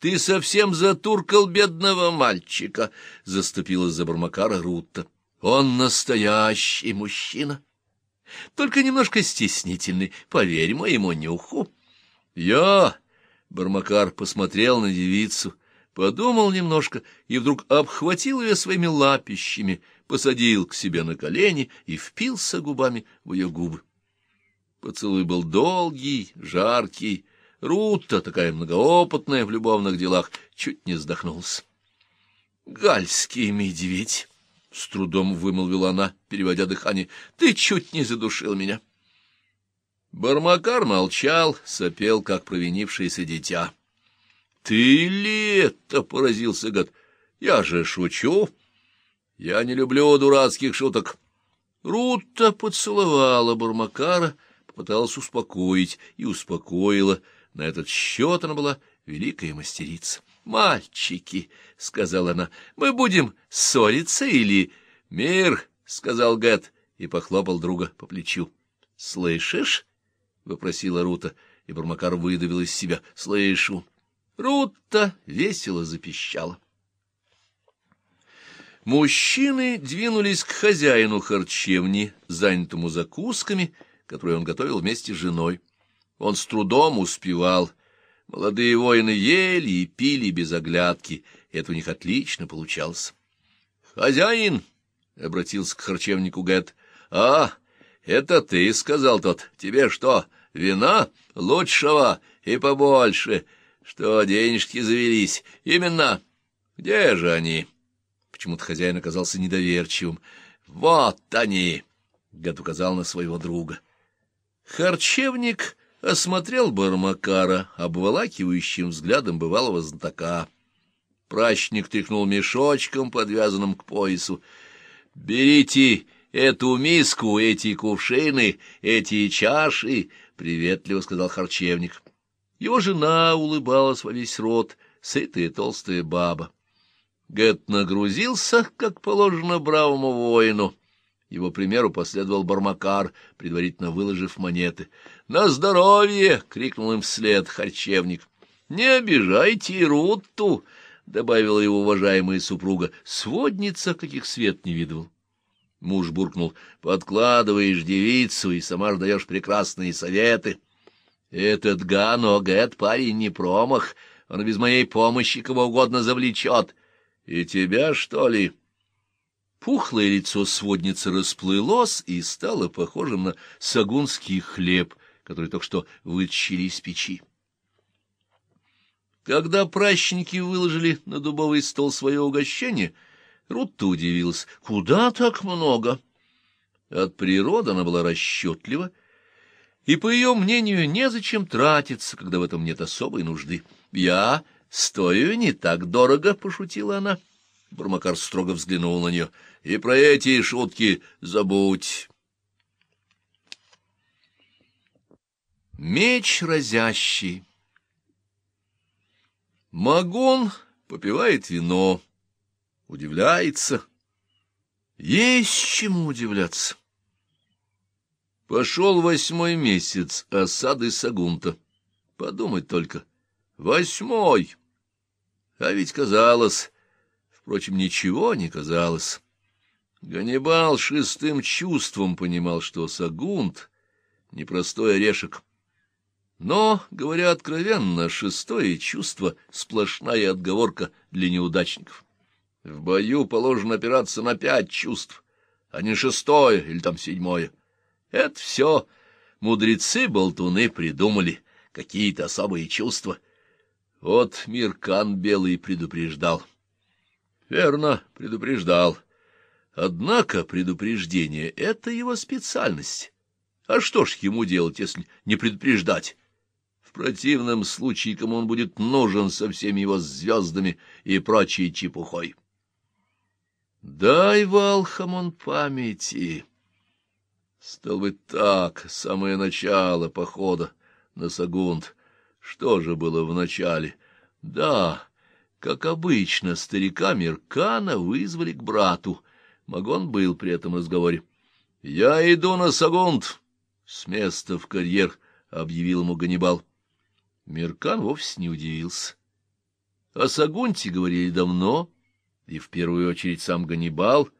Ты совсем затуркал бедного мальчика, — заступила за Бармакара Рутта. Он настоящий мужчина. Только немножко стеснительный, поверь моему нюху. Я... Бармакар посмотрел на девицу, подумал немножко и вдруг обхватил ее своими лапищами, посадил к себе на колени и впился губами в ее губы. Поцелуй был долгий, жаркий. Рутта, такая многоопытная в любовных делах, чуть не вздохнулась. «Гальский медведь!» — с трудом вымолвила она, переводя дыхание. — Ты чуть не задушил меня. Бармакар молчал, сопел, как провинившееся дитя. — Ты ли это? — поразился гад. — Я же шучу. Я не люблю дурацких шуток. Рутта поцеловала Бармакара, попыталась успокоить и успокоила. На этот счет она была великая мастерица. «Мальчики», — сказала она, — «мы будем ссориться или...» «Мир», — сказал Гэт и похлопал друга по плечу. «Слышишь?» — вопросила Рута, и Бармакар выдавил из себя. «Слышу». Рута весело запищала. Мужчины двинулись к хозяину харчевни, занятому закусками, которые он готовил вместе с женой. Он с трудом успевал Молодые воины ели и пили без оглядки, это у них отлично получалось. — Хозяин! — обратился к харчевнику Гэт. — А, это ты, — сказал тот. — Тебе что, вина? Лучшего и побольше. Что, денежки завелись? Именно. Где же они? Почему-то хозяин оказался недоверчивым. — Вот они! — Гэт указал на своего друга. Харчевник осмотрел Бармакара обволакивающим взглядом бывалого знатока. Прачник тряхнул мешочком, подвязанным к поясу. — Берите эту миску, эти кувшины, эти чаши, — приветливо сказал харчевник. Его жена улыбалась во весь рот, сытая толстая баба. Гэт нагрузился, как положено бравому воину. Его примеру последовал Бармакар, предварительно выложив монеты. «На здоровье!» — крикнул им вслед харчевник. «Не обижайте Рутту!» — добавила его уважаемая супруга. «Сводница, каких свет не видывал». Муж буркнул. «Подкладываешь девицу и сама ж даешь прекрасные советы». «Этот Гано, Гэт, парень не промах. Он без моей помощи кого угодно завлечет. И тебя, что ли?» Пухлое лицо сводницы расплылось и стало похожим на сагунский хлеб, который только что вытащили из печи. Когда пращенники выложили на дубовый стол свое угощение, Рутта удивилась, куда так много? От природы она была расчетлива, и, по ее мнению, незачем тратиться, когда в этом нет особой нужды. «Я стою не так дорого», — пошутила она. Бурмакар строго взглянул на нее. — И про эти шутки забудь. Меч разящий Магон попивает вино, удивляется. Есть чему удивляться. Пошел восьмой месяц осады Сагунта. Подумать только. Восьмой! А ведь казалось... Впрочем, ничего не казалось. Ганнибал шестым чувством понимал, что Сагунт — непростой орешек. Но, говоря откровенно, шестое чувство — сплошная отговорка для неудачников. В бою положено опираться на пять чувств, а не шестое или там седьмое. Это все мудрецы-болтуны придумали, какие-то особые чувства. Вот Миркан Белый предупреждал — Верно, предупреждал. Однако предупреждение — это его специальность. А что ж ему делать, если не предупреждать? В противном случае кому он будет нужен со всеми его звездами и прочей чепухой? Дай, Валхамон, памяти. Стал быть так, самое начало похода на Сагунт. Что же было в начале? Да, как обычно, старика Меркана вызвали к брату. Магон был при этом разговоре. — Я иду на Сагунт! — с места в карьер, — объявил ему Ганнибал. Меркан вовсе не удивился. О Сагунте говорили давно, и в первую очередь сам Ганнибал,